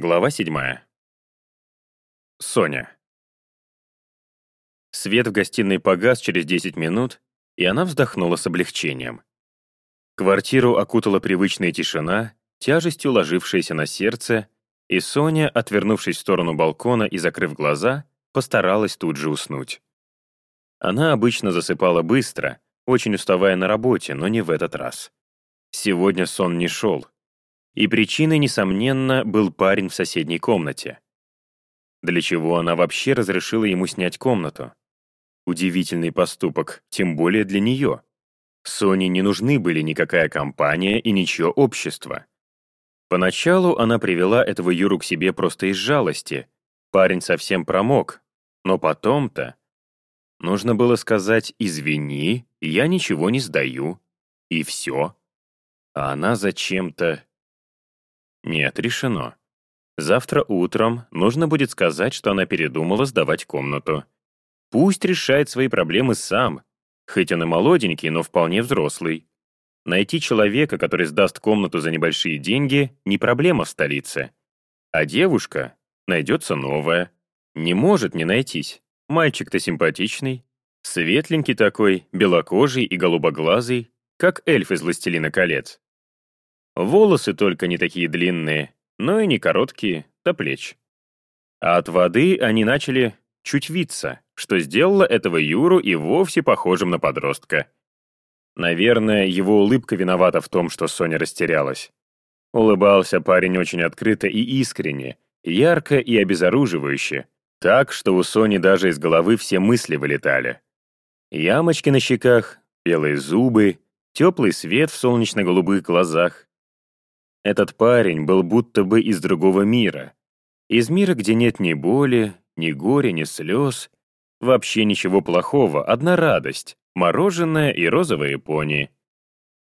Глава 7. Соня. Свет в гостиной погас через 10 минут, и она вздохнула с облегчением. Квартиру окутала привычная тишина, тяжестью ложившаяся на сердце, и Соня, отвернувшись в сторону балкона и закрыв глаза, постаралась тут же уснуть. Она обычно засыпала быстро, очень уставая на работе, но не в этот раз. Сегодня сон не шел, и причиной, несомненно, был парень в соседней комнате. Для чего она вообще разрешила ему снять комнату? Удивительный поступок, тем более для нее. Соне не нужны были никакая компания и ничье общество. Поначалу она привела этого Юру к себе просто из жалости. Парень совсем промок. Но потом-то... Нужно было сказать «извини, я ничего не сдаю». И все. А она зачем-то нет, решено. Завтра утром нужно будет сказать, что она передумала сдавать комнату. Пусть решает свои проблемы сам, хоть он и молоденький, но вполне взрослый. Найти человека, который сдаст комнату за небольшие деньги, не проблема в столице. А девушка найдется новая. Не может не найтись. Мальчик-то симпатичный. Светленький такой, белокожий и голубоглазый, как эльф из «Властелина колец». Волосы только не такие длинные, но и не короткие, до плеч. А от воды они начали чуть виться, что сделало этого Юру и вовсе похожим на подростка. Наверное, его улыбка виновата в том, что Соня растерялась. Улыбался парень очень открыто и искренне, ярко и обезоруживающе, так, что у Сони даже из головы все мысли вылетали. Ямочки на щеках, белые зубы, теплый свет в солнечно-голубых глазах, этот парень был будто бы из другого мира. Из мира, где нет ни боли, ни горя, ни слез. Вообще ничего плохого, одна радость, мороженое и розовые пони.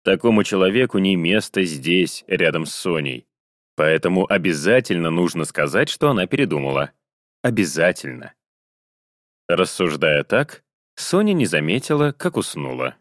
Такому человеку не место здесь, рядом с Соней. Поэтому обязательно нужно сказать, что она передумала. Обязательно. Рассуждая так, Соня не заметила, как уснула.